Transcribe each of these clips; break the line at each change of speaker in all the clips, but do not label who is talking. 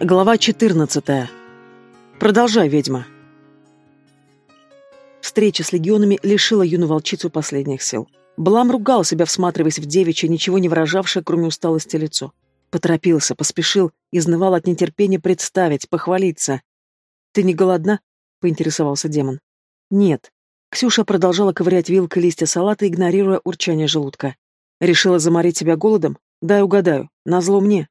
Глава 14. Продолжай, ведьма. Встреча с легионами лишила юную волчицу последних сил. Блам ругал себя, всматриваясь в девичье, ничего не выражавшее, кроме усталости лицо. Поторопился, поспешил, изнывал от нетерпения представить, похвалиться. «Ты не голодна?» — поинтересовался демон. «Нет». Ксюша продолжала ковырять вилкой листья салата, игнорируя урчание желудка. «Решила заморить себя голодом? Дай угадаю. Назло мне».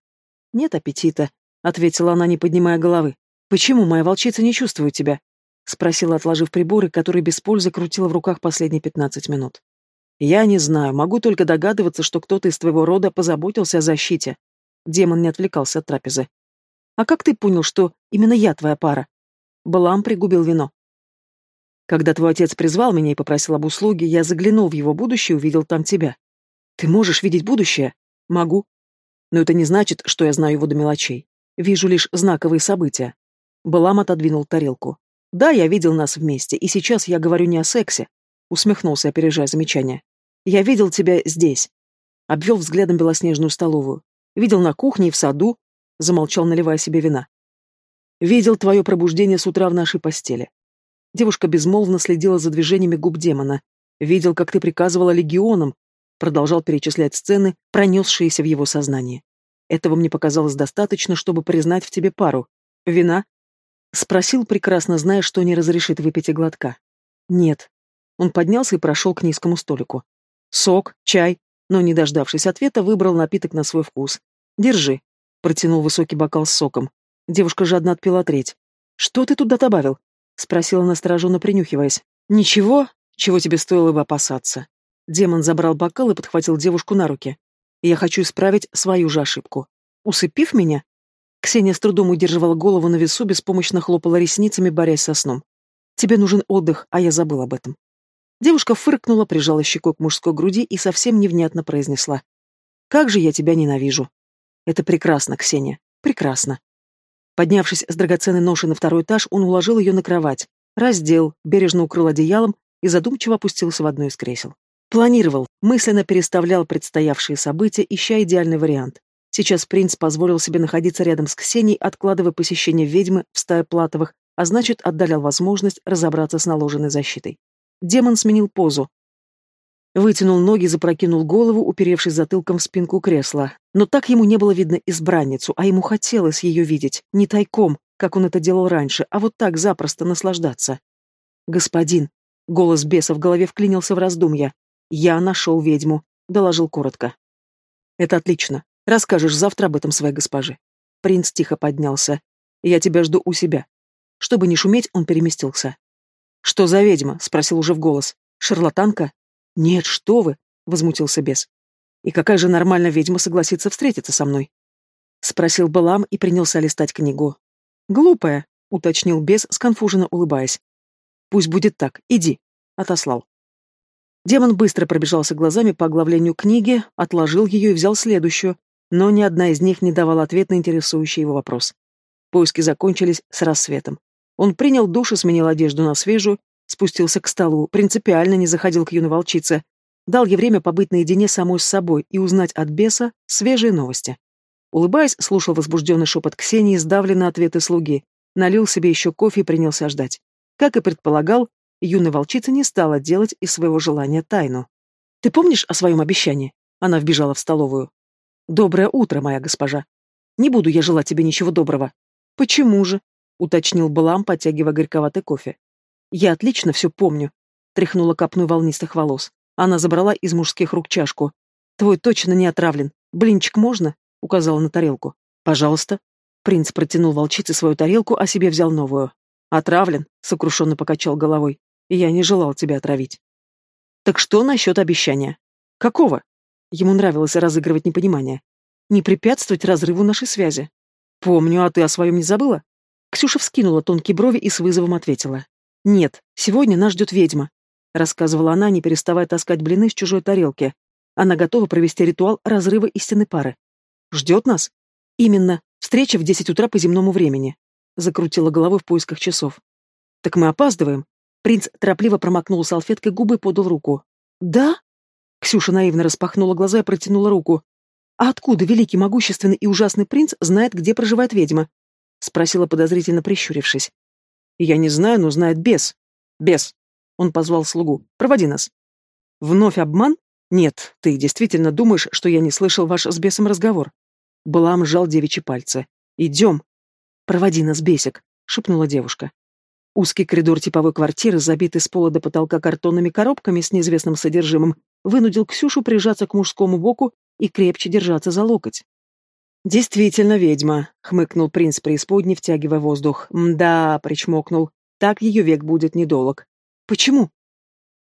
«Нет аппетита», ответила она, не поднимая головы. Почему моя волчица не чувствует тебя? спросила, отложив приборы, которые без пользы крутила в руках последние пятнадцать минут. Я не знаю, могу только догадываться, что кто-то из твоего рода позаботился о защите. Демон не отвлекался от трапезы. А как ты понял, что именно я твоя пара? Балам пригубил вино. Когда твой отец призвал меня и попросил об услуге, я заглянул в его будущее и увидел там тебя. Ты можешь видеть будущее? Могу. Но это не значит, что я знаю его до мелочей. Вижу лишь знаковые события. Балам отодвинул тарелку. Да, я видел нас вместе, и сейчас я говорю не о сексе. Усмехнулся, опережая замечание. Я видел тебя здесь. Обвел взглядом белоснежную столовую. Видел на кухне и в саду. Замолчал, наливая себе вина. Видел твое пробуждение с утра в нашей постели. Девушка безмолвно следила за движениями губ демона. Видел, как ты приказывала легионам. Продолжал перечислять сцены, пронесшиеся в его сознании. Этого мне показалось достаточно, чтобы признать в тебе пару. Вина? Спросил, прекрасно зная, что не разрешит выпить и глотка. Нет. Он поднялся и прошел к низкому столику. Сок, чай, но, не дождавшись ответа, выбрал напиток на свой вкус. Держи. Протянул высокий бокал с соком. Девушка жадно отпила треть. Что ты туда добавил? Спросила настороженно, принюхиваясь. Ничего, чего тебе стоило бы опасаться. Демон забрал бокал и подхватил девушку на руки. Я хочу исправить свою же ошибку. Усыпив меня? Ксения с трудом удерживала голову на весу, беспомощно хлопала ресницами, борясь со сном. Тебе нужен отдых, а я забыл об этом. Девушка фыркнула, прижала щекой к мужской груди и совсем невнятно произнесла. «Как же я тебя ненавижу!» «Это прекрасно, Ксения, прекрасно!» Поднявшись с драгоценной ноши на второй этаж, он уложил ее на кровать, раздел, бережно укрыл одеялом и задумчиво опустился в одно из кресел. Планировал, мысленно переставлял предстоявшие события, ища идеальный вариант. Сейчас принц позволил себе находиться рядом с Ксенией, откладывая посещение ведьмы в стае Платовых, а значит, отдалял возможность разобраться с наложенной защитой. Демон сменил позу. Вытянул ноги, запрокинул голову, уперевшись затылком в спинку кресла. Но так ему не было видно избранницу, а ему хотелось ее видеть, не тайком, как он это делал раньше, а вот так запросто наслаждаться. «Господин!» — голос беса в голове вклинился в раздумья. «Я нашел ведьму», — доложил коротко. «Это отлично. Расскажешь завтра об этом своей госпоже». Принц тихо поднялся. «Я тебя жду у себя». Чтобы не шуметь, он переместился. «Что за ведьма?» — спросил уже в голос. «Шарлатанка?» «Нет, что вы!» — возмутился бес. «И какая же нормальная ведьма согласится встретиться со мной?» Спросил Балам и принялся листать книгу. «Глупая», — уточнил бес, сконфуженно улыбаясь. «Пусть будет так. Иди», — отослал. Демон быстро пробежался глазами по оглавлению книги, отложил ее и взял следующую, но ни одна из них не давала ответ на интересующий его вопрос. Поиски закончились с рассветом. Он принял душ и сменил одежду на свежую, спустился к столу, принципиально не заходил к юной волчице, дал ей время побыть наедине самой с собой и узнать от беса свежие новости. Улыбаясь, слушал возбужденный шепот Ксении, сдавленные ответы слуги, налил себе еще кофе и принялся ждать. Как и предполагал, юная волчица не стала делать из своего желания тайну. «Ты помнишь о своем обещании?» Она вбежала в столовую. «Доброе утро, моя госпожа. Не буду я желать тебе ничего доброго». «Почему же?» — уточнил Балам, потягивая горьковатый кофе. «Я отлично все помню», — тряхнула копну волнистых волос. Она забрала из мужских рук чашку. «Твой точно не отравлен. Блинчик можно?» — указала на тарелку. «Пожалуйста». Принц протянул волчице свою тарелку, а себе взял новую. «Отравлен», — сокрушенно покачал головой. «Я не желал тебя отравить». «Так что насчет обещания?» «Какого?» Ему нравилось разыгрывать непонимание. «Не препятствовать разрыву нашей связи». «Помню, а ты о своем не забыла?» Ксюша вскинула тонкие брови и с вызовом ответила. «Нет, сегодня нас ждет ведьма», — рассказывала она, не переставая таскать блины с чужой тарелки. Она готова провести ритуал разрыва истинной пары. «Ждет нас?» «Именно. Встреча в десять утра по земному времени закрутила головой в поисках часов. «Так мы опаздываем». Принц торопливо промокнул салфеткой губы и подал руку. «Да?» Ксюша наивно распахнула глаза и протянула руку. «А откуда великий, могущественный и ужасный принц знает, где проживает ведьма?» — спросила подозрительно прищурившись. «Я не знаю, но знает бес. Бес!» Он позвал слугу. «Проводи нас». «Вновь обман? Нет, ты действительно думаешь, что я не слышал ваш с бесом разговор?» Балам сжал девичьи пальцы. «Идем!» «Проводи нас, бесик!» — шепнула девушка. Узкий коридор типовой квартиры, забитый с пола до потолка картонными коробками с неизвестным содержимым, вынудил Ксюшу прижаться к мужскому боку и крепче держаться за локоть. «Действительно ведьма», — хмыкнул принц преисподней, втягивая воздух. «Мда», — причмокнул, — «так ее век будет недолг». «Почему?»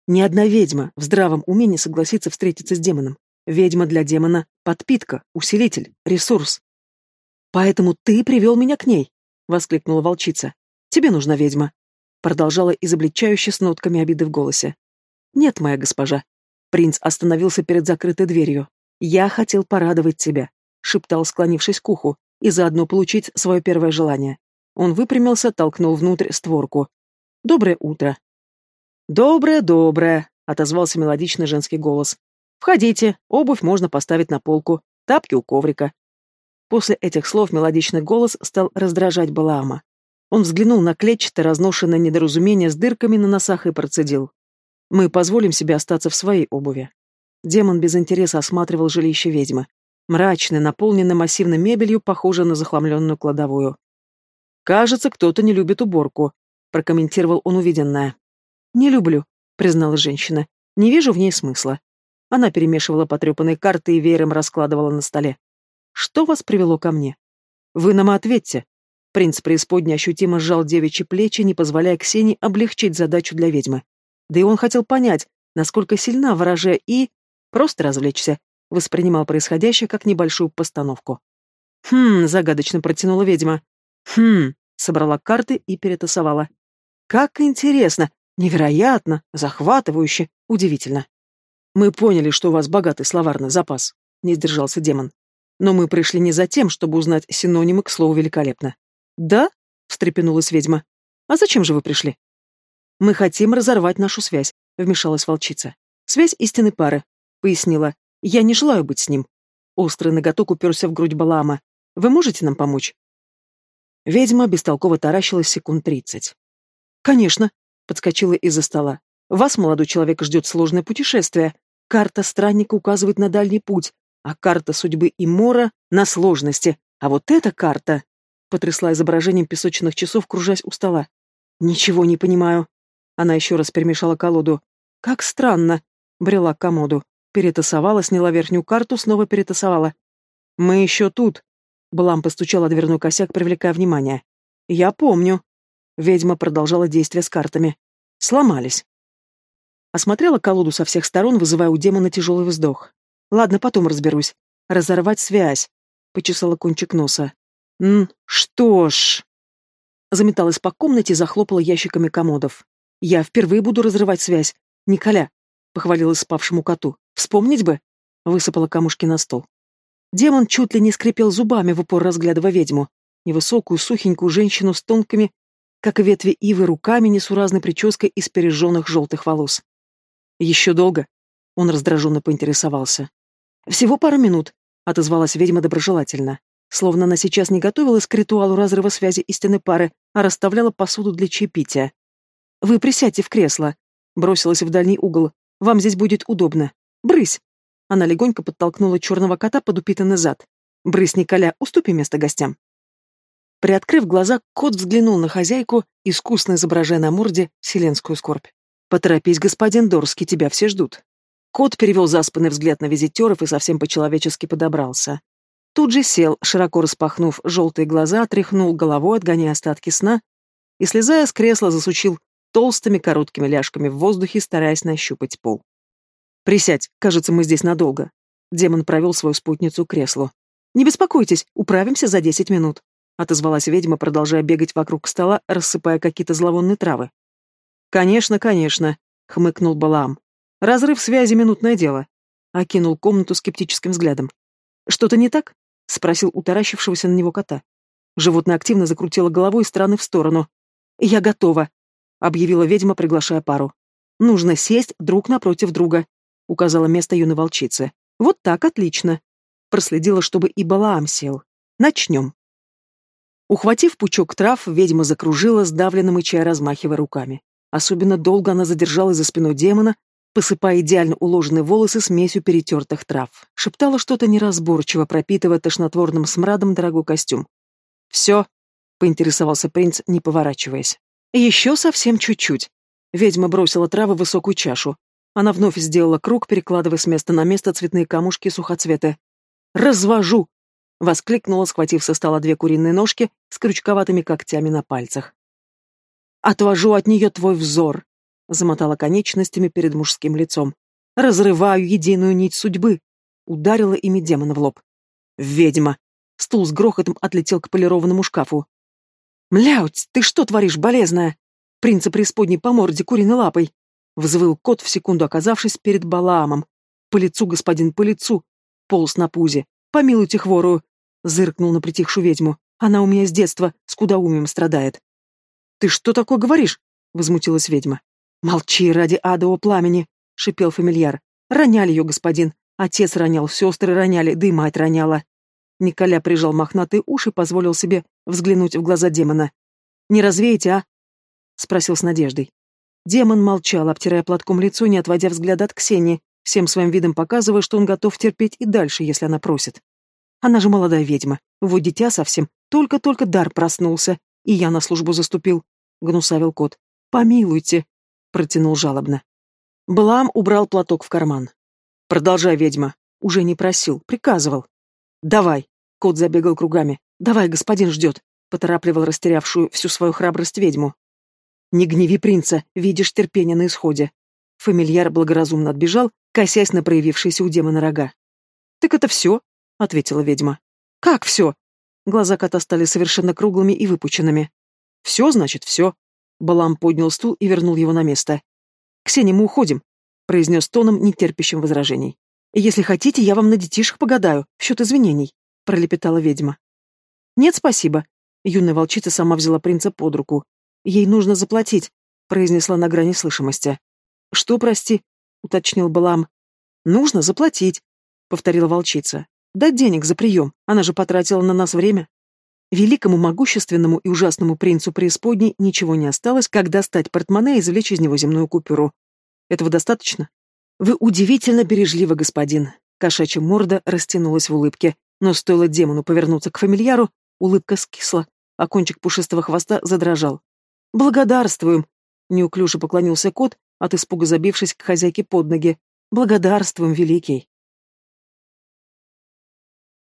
«Ни одна ведьма в здравом уме не согласится встретиться с демоном. Ведьма для демона — подпитка, усилитель, ресурс». «Поэтому ты привел меня к ней», — воскликнула волчица. «Тебе нужна ведьма», — продолжала изобличающе с нотками обиды в голосе. «Нет, моя госпожа». Принц остановился перед закрытой дверью. «Я хотел порадовать тебя шептал, склонившись к уху, и заодно получить свое первое желание. Он выпрямился, толкнул внутрь створку. «Доброе утро». «Доброе, доброе», — отозвался мелодичный женский голос. «Входите, обувь можно поставить на полку, тапки у коврика». После этих слов мелодичный голос стал раздражать Балаама. Он взглянул на клетчатое, разношенное недоразумение с дырками на носах и процедил. «Мы позволим себе остаться в своей обуви». Демон без интереса осматривал жилище ведьмы мрачный, наполненный массивной мебелью, похожий на захламленную кладовую. «Кажется, кто-то не любит уборку», — прокомментировал он увиденное. «Не люблю», — признала женщина. «Не вижу в ней смысла». Она перемешивала потрепанные карты и веером раскладывала на столе. «Что вас привело ко мне?» «Вы нам ответьте». Принц преисподней ощутимо сжал девичьи плечи, не позволяя Ксении облегчить задачу для ведьмы. Да и он хотел понять, насколько сильна ворожая и... Просто развлечься, воспринимал происходящее как небольшую постановку. «Хм», — загадочно протянула ведьма. «Хм», — собрала карты и перетасовала. «Как интересно, невероятно, захватывающе, удивительно». «Мы поняли, что у вас богатый словарный запас», — не сдержался демон. «Но мы пришли не за тем, чтобы узнать синонимы к слову «великолепно». «Да?» — встрепенулась ведьма. «А зачем же вы пришли?» «Мы хотим разорвать нашу связь», — вмешалась волчица. «Связь истинной пары», — пояснила. Я не желаю быть с ним. Острый ноготок уперся в грудь Балаама. Вы можете нам помочь? Ведьма бестолково таращилась секунд тридцать. «Конечно», — подскочила из-за стола. «Вас, молодой человек, ждет сложное путешествие. Карта странника указывает на дальний путь, а карта судьбы и мора — на сложности. А вот эта карта...» — потрясла изображением песочных часов, кружась у стола. «Ничего не понимаю». Она еще раз перемешала колоду. «Как странно», — брела к комоду. Перетасовала, сняла верхнюю карту, снова перетасовала. «Мы еще тут!» Блам постучала дверной косяк, привлекая внимание. «Я помню». Ведьма продолжала действие с картами. «Сломались». Осмотрела колоду со всех сторон, вызывая у демона тяжелый вздох. «Ладно, потом разберусь. Разорвать связь», — почесала кончик носа. «М, что ж...» Заметалась по комнате, захлопала ящиками комодов. «Я впервые буду разрывать связь. Николя, — похвалилась спавшему коту. «Вспомнить бы!» — высыпала камушки на стол. Демон чуть ли не скрипел зубами в упор, разглядывая ведьму. Невысокую, сухенькую женщину с тонкими, как ветви ивы, руками, несуразной прической из пережженных желтых волос. «Еще долго?» — он раздраженно поинтересовался. «Всего пару минут», — отозвалась ведьма доброжелательно. Словно она сейчас не готовилась к ритуалу разрыва связи истинной пары, а расставляла посуду для чаепития. «Вы присядьте в кресло», — бросилась в дальний угол, вам здесь будет удобно. Брысь!» Она легонько подтолкнула черного кота под упитанный зад. «Брысь, Николя, уступи место гостям». Приоткрыв глаза, кот взглянул на хозяйку, искусно изображая на морде вселенскую скорбь. «Поторопись, господин Дорский, тебя все ждут». Кот перевел заспанный взгляд на визитеров и совсем по-человечески подобрался. Тут же сел, широко распахнув желтые глаза, тряхнул головой, отгоняя остатки сна, и, слезая с кресла, засучил толстыми короткими ляжками в воздухе, стараясь нащупать пол. «Присядь, кажется, мы здесь надолго». Демон провел свою спутницу к креслу. «Не беспокойтесь, управимся за десять минут», — отозвалась ведьма, продолжая бегать вокруг стола, рассыпая какие-то зловонные травы. «Конечно, конечно», — хмыкнул Балаам. «Разрыв связи — минутное дело», — окинул комнату скептическим взглядом. «Что-то не так?» — спросил утаращившегося на него кота. Животное активно закрутило головой из стороны в сторону. «Я готова», объявила ведьма, приглашая пару. «Нужно сесть друг напротив друга», — указала место юной волчицы. «Вот так, отлично». Проследила, чтобы и Балаам сел. «Начнем». Ухватив пучок трав, ведьма закружила, сдавленно мычая, размахивая руками. Особенно долго она задержалась за спиной демона, посыпая идеально уложенные волосы смесью перетертых трав. Шептала что-то неразборчиво, пропитывая тошнотворным смрадом дорогой костюм. «Все?» — поинтересовался принц, не поворачиваясь. «Еще совсем чуть-чуть». Ведьма бросила травы в высокую чашу. Она вновь сделала круг, перекладывая с места на место цветные камушки и сухоцветы. «Развожу!» — воскликнула, схватив со стола две куриные ножки с крючковатыми когтями на пальцах. «Отвожу от нее твой взор!» — замотала конечностями перед мужским лицом. «Разрываю единую нить судьбы!» — ударила ими демона в лоб. «Ведьма!» — стул с грохотом отлетел к полированному шкафу. «Млявть, ты что творишь, болезная?» Принца преисподней по морде куриной лапой. Взвыл кот, в секунду оказавшись перед Балаамом. «По лицу, господин, по лицу!» Полз на пузе. «Помилуйте хворую!» Зыркнул на притихшую ведьму. «Она у меня с детства с скудоумием страдает». «Ты что такое говоришь?» Возмутилась ведьма. «Молчи ради адового пламени!» Шипел фамильяр. «Роняли ее, господин. Отец ронял, сестры роняли, да и мать роняла». Николя прижал мохнатые уши и позволил себе взглянуть в глаза демона. «Не развеете, а?» спросил с надеждой. Демон молчал, обтирая платком лицо, не отводя взгляда от Ксении, всем своим видом показывая, что он готов терпеть и дальше, если она просит. Она же молодая ведьма, вот дитя совсем, только-только дар проснулся, и я на службу заступил, — гнусавил кот. «Помилуйте», — протянул жалобно. Блам убрал платок в карман. «Продолжай, ведьма». Уже не просил, приказывал. «Давай», — кот забегал кругами. «Давай, господин ждет», — поторапливал растерявшую всю свою храбрость ведьму. «Не гневи принца, видишь терпение на исходе». Фамильяр благоразумно отбежал, косясь на проявившиеся у демона рога. «Так это все?» — ответила ведьма. «Как все?» Глаза кота стали совершенно круглыми и выпученными. «Все, значит, все». Балам поднял стул и вернул его на место. «Ксения, мы уходим», — произнес тоном, нетерпящим возражений. «Если хотите, я вам на детишек погадаю, в счет извинений», — пролепетала ведьма. «Нет, спасибо». Юная волчица сама взяла принца под руку. Ей нужно заплатить, произнесла на грани слышимости. Что, прости? уточнил Балам. Нужно заплатить, повторила волчица. Дать денег за прием, она же потратила на нас время. Великому, могущественному и ужасному принцу преисподней ничего не осталось, как достать портмоне и извлечь из него земную купюру. Этого достаточно? Вы удивительно бережливы, господин. Кошачья морда растянулась в улыбке, но стоило демону повернуться к фамильяру, улыбка скисла, а кончик пушистого хвоста задрожал. «Благодарствуем!» — неуклюже поклонился кот, от испуга забившись к хозяйке под ноги. «Благодарствуем, великий!»